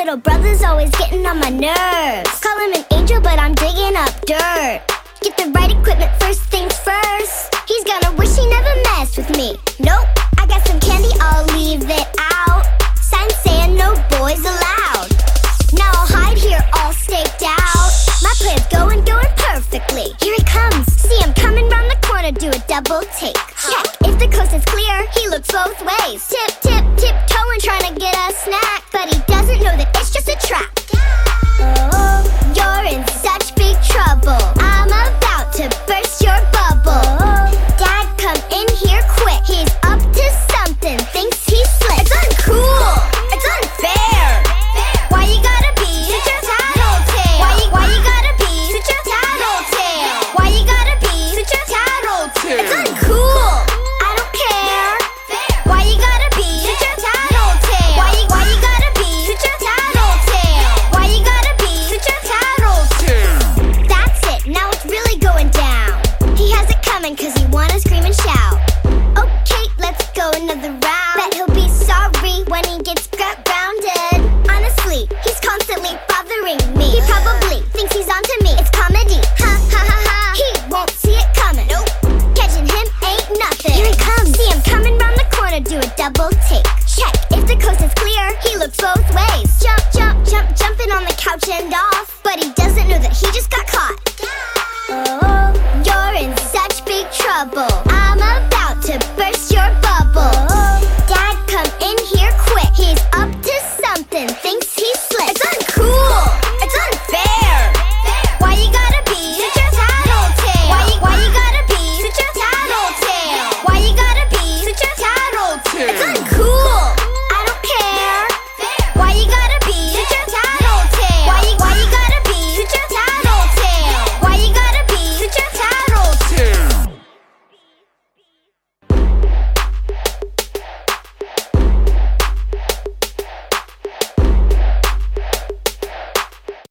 little brother's always getting on my nerves. Call him an angel, but I'm digging up dirt. Get the right equipment first things first. He's gonna wish he never messed with me. Nope, I got some candy, I'll leave it out. Sign saying no boys allowed. Now I'll hide here all staked out. My plan's going, going perfectly. Here he comes, see him coming round the corner, do a double take. Check if the coast is clear, he looks both ways. Tip, tip, tip, toeing, trying to get a snap. cause I'm about to burst your